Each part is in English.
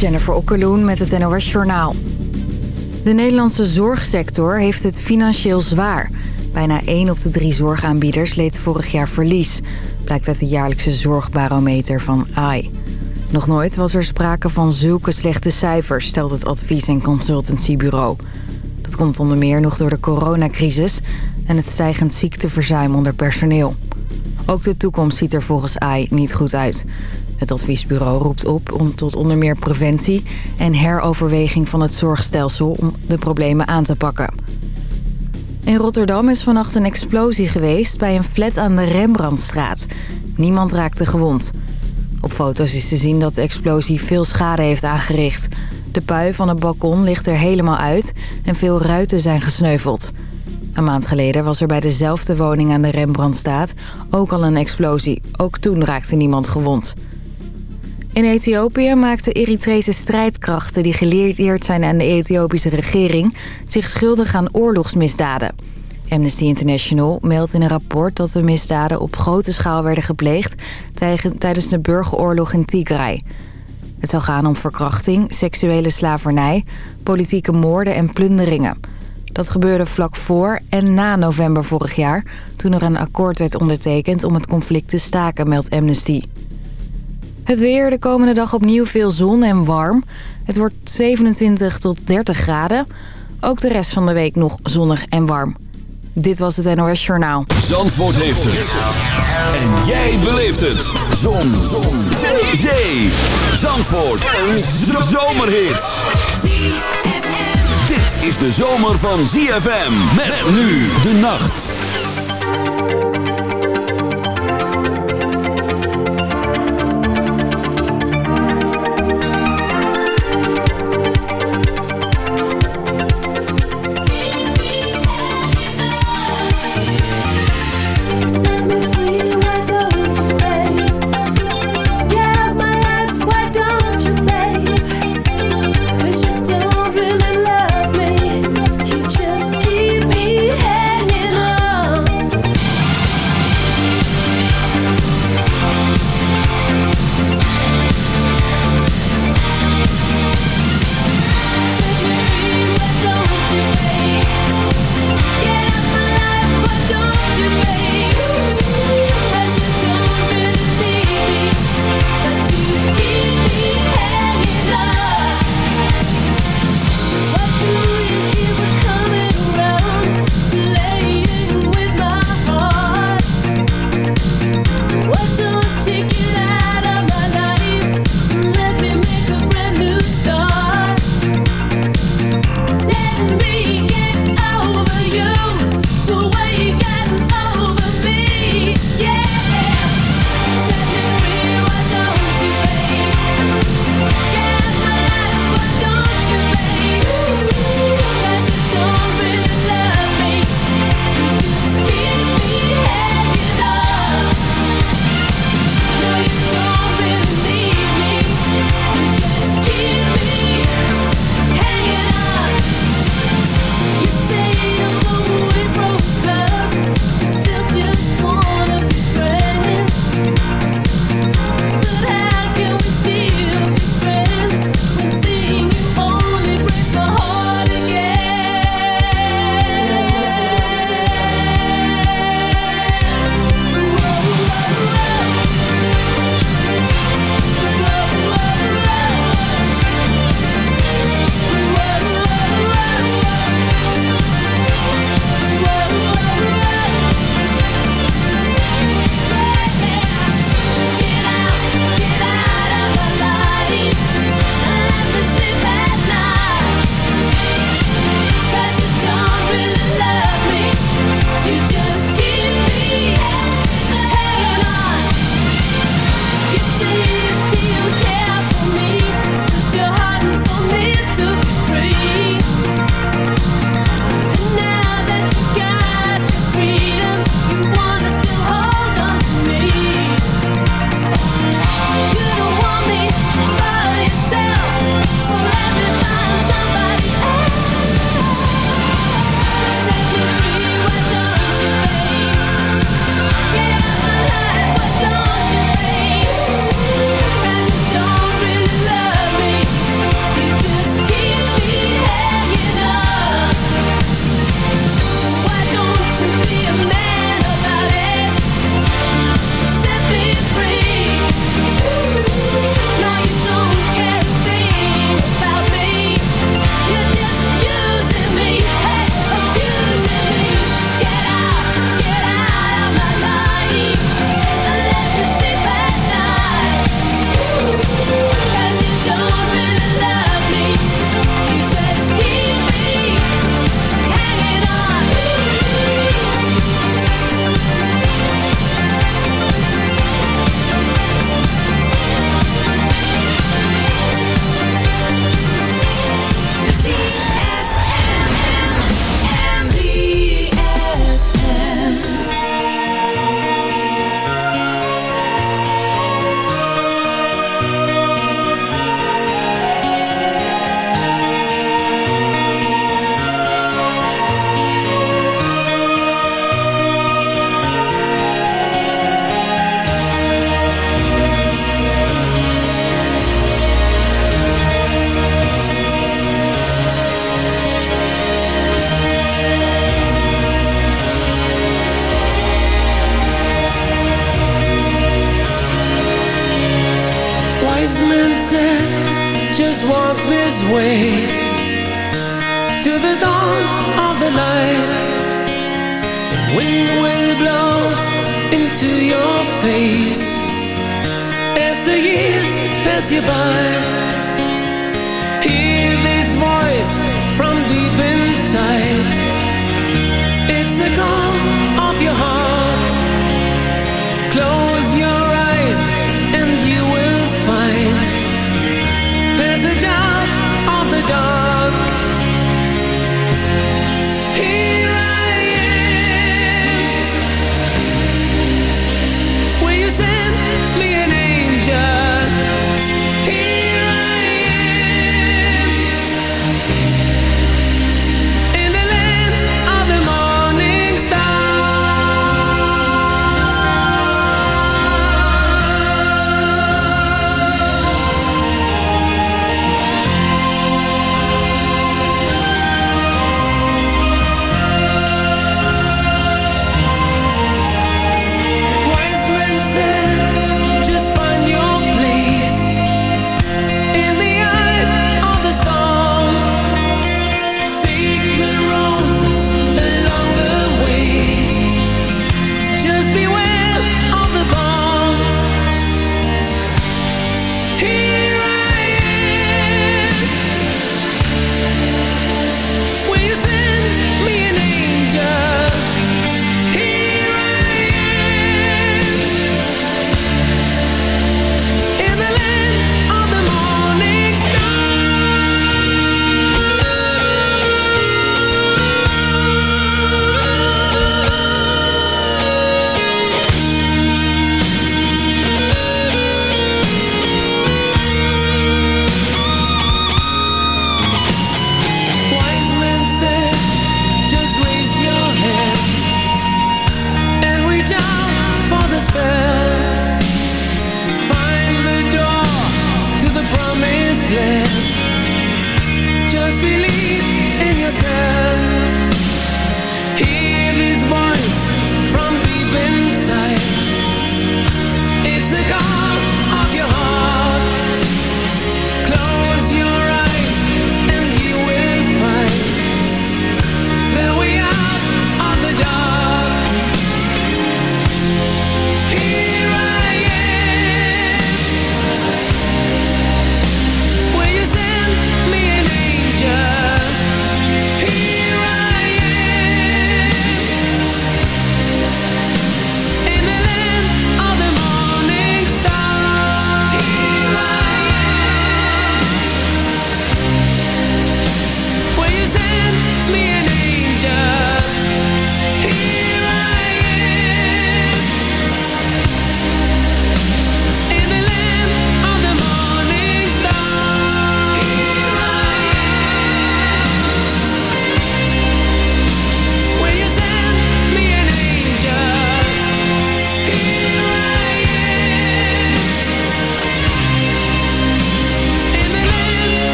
Jennifer Okkeloen met het NOS Journaal. De Nederlandse zorgsector heeft het financieel zwaar. Bijna 1 op de drie zorgaanbieders leed vorig jaar verlies. Blijkt uit de jaarlijkse zorgbarometer van AI. Nog nooit was er sprake van zulke slechte cijfers, stelt het advies- en consultancybureau. Dat komt onder meer nog door de coronacrisis en het stijgend ziekteverzuim onder personeel. Ook de toekomst ziet er volgens AI niet goed uit. Het adviesbureau roept op om tot onder meer preventie en heroverweging van het zorgstelsel om de problemen aan te pakken. In Rotterdam is vannacht een explosie geweest bij een flat aan de Rembrandtstraat. Niemand raakte gewond. Op foto's is te zien dat de explosie veel schade heeft aangericht. De pui van het balkon ligt er helemaal uit en veel ruiten zijn gesneuveld. Een maand geleden was er bij dezelfde woning aan de Rembrandtstraat ook al een explosie. Ook toen raakte niemand gewond. In Ethiopië maakten Eritrese strijdkrachten die geleerd zijn aan de Ethiopische regering... zich schuldig aan oorlogsmisdaden. Amnesty International meldt in een rapport dat de misdaden op grote schaal werden gepleegd... tijdens de burgeroorlog in Tigray. Het zou gaan om verkrachting, seksuele slavernij, politieke moorden en plunderingen. Dat gebeurde vlak voor en na november vorig jaar... toen er een akkoord werd ondertekend om het conflict te staken, meldt Amnesty. Het weer de komende dag opnieuw veel zon en warm. Het wordt 27 tot 30 graden. Ook de rest van de week nog zonnig en warm. Dit was het NOS Journaal. Zandvoort heeft het. En jij beleeft het. Zon. zon. Zee. Zandvoort. Een zomerhit. Dit is de zomer van ZFM. Met nu de nacht.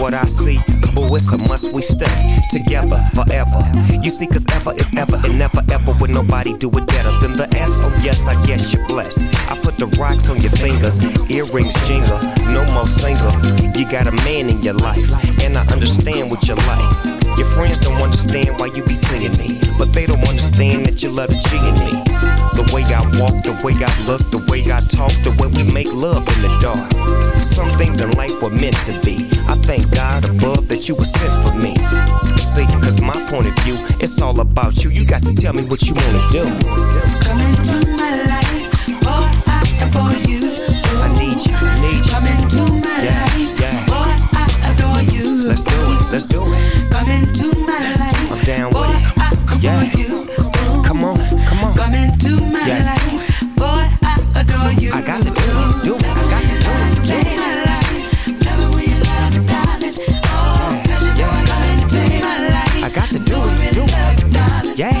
What I see. Boo, it's a must we stay together forever. You see, cause ever is ever and never ever would nobody do it better than the S. Oh, yes, I guess you're blessed. I put the rocks on your fingers, earrings jingle, no more single. You got a man in your life, and I understand what you like. Your friends don't understand why you be seeing me, but they don't understand that you love the G me. The way I walk, the way I look, the way I talk, the way we make love in the dark. Some things in life were meant to be. I thank God above that you were sent for me. See, cause my point of view, it's all about you. You got to tell me what you wanna do. Come into my life, boy, I adore you. I need you, need you. Come into my Yeah, life, yeah. boy, I adore you. Let's do it, let's do it. Come into my life, I'm down with it. I adore Yeah. you. Come on, come on. Come into my Yes. life, boy, I adore you. I got to do it, do it. I got to do it, do it. my life, love it when you love it, darling. Oh, 'cause you know I come into my life. I got to do it, do it. Yeah,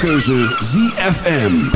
jouw keuze ZFM.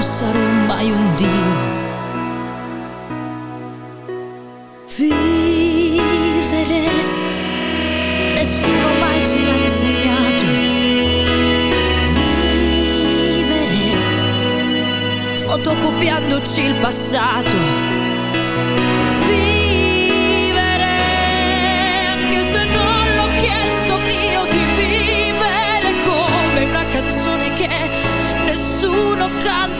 sarò mai un dio. Vivere, nessuno mai ce l'ha insegnato. Vivere, fotocopiandoci il passato. Vivere, anche se non l'ho chiesto io di vivere come una canzone che nessuno canterà.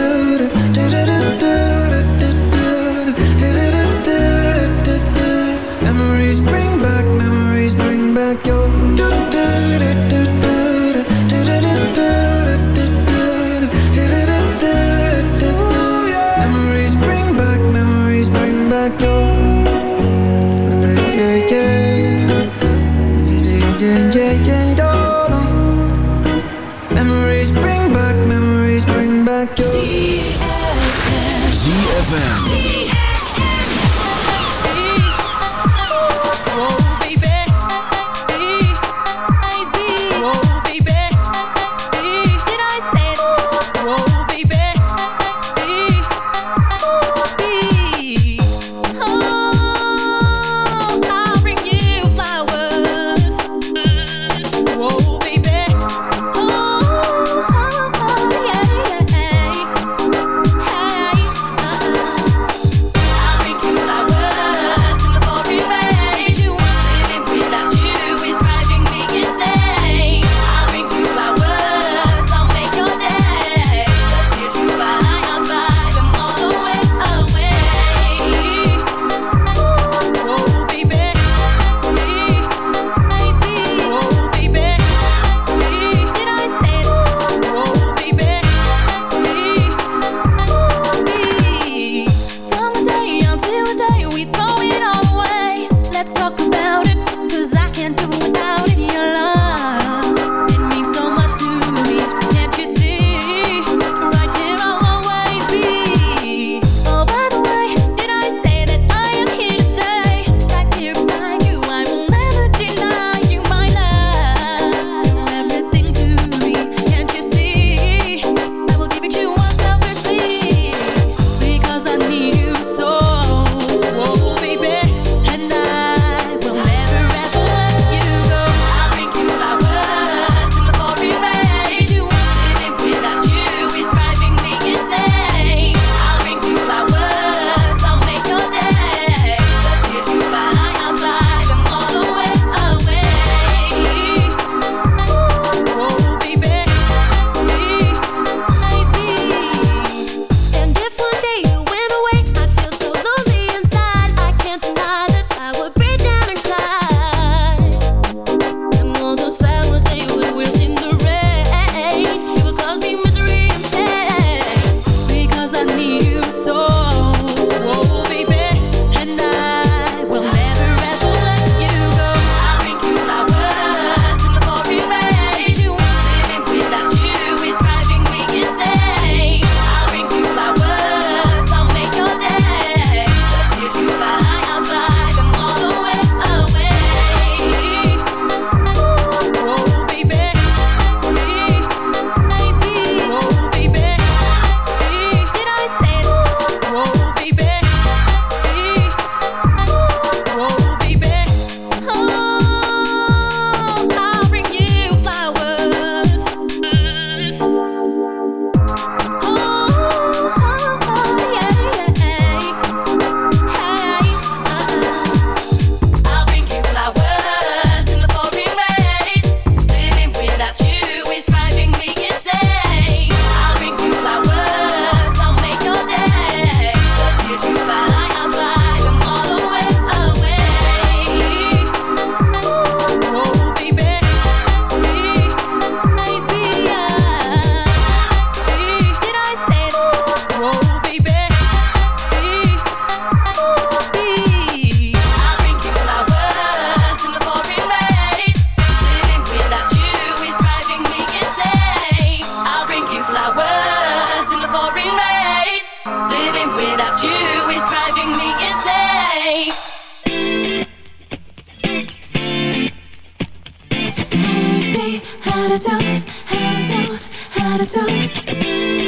Zo.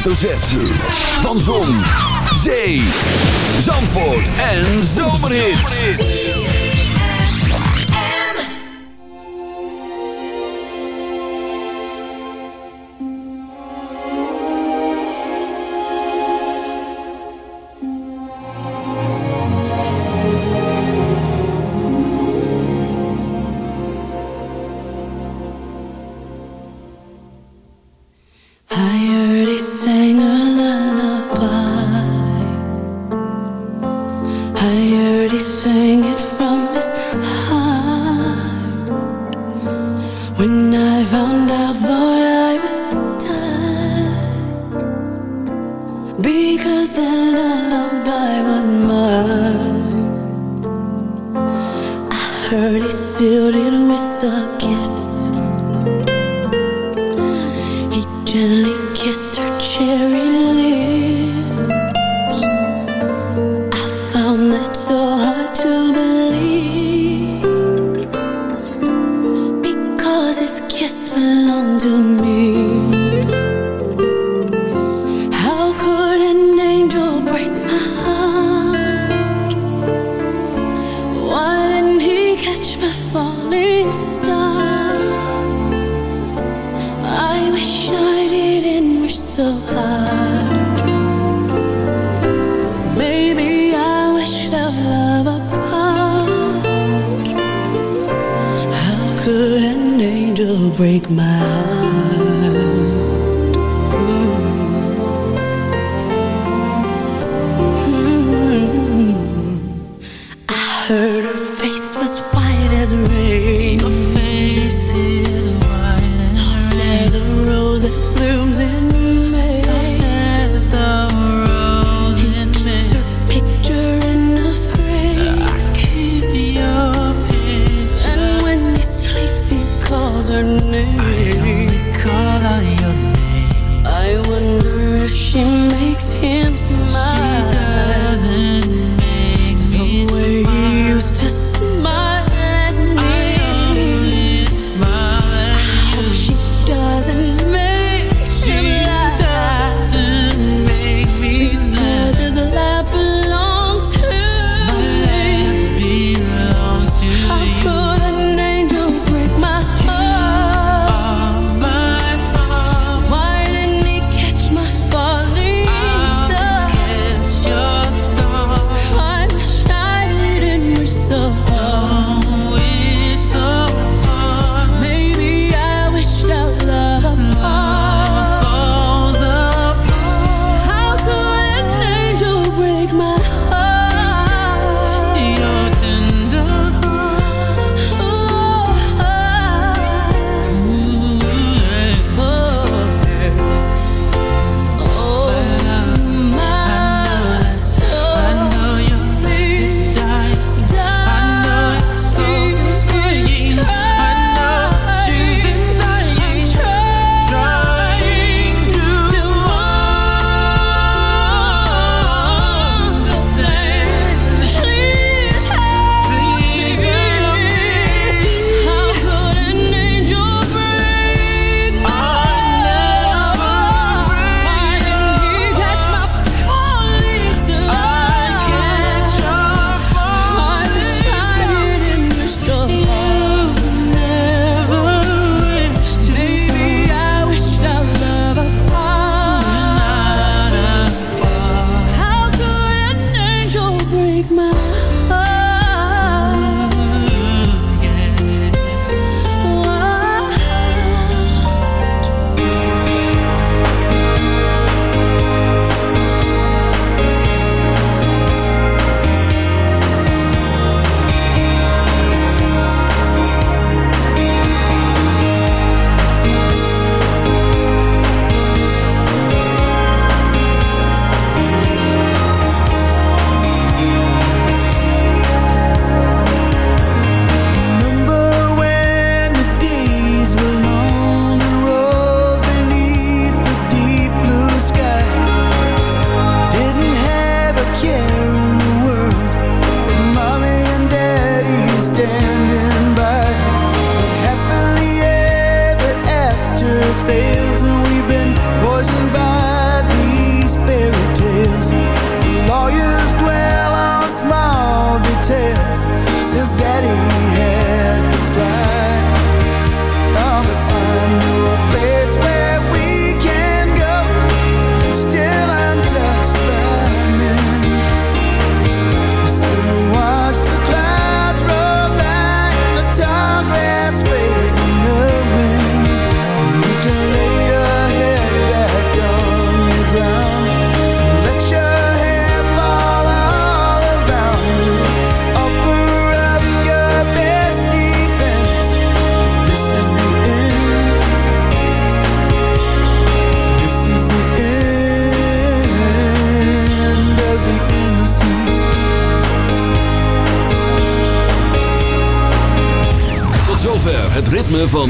Hoofdletter Z.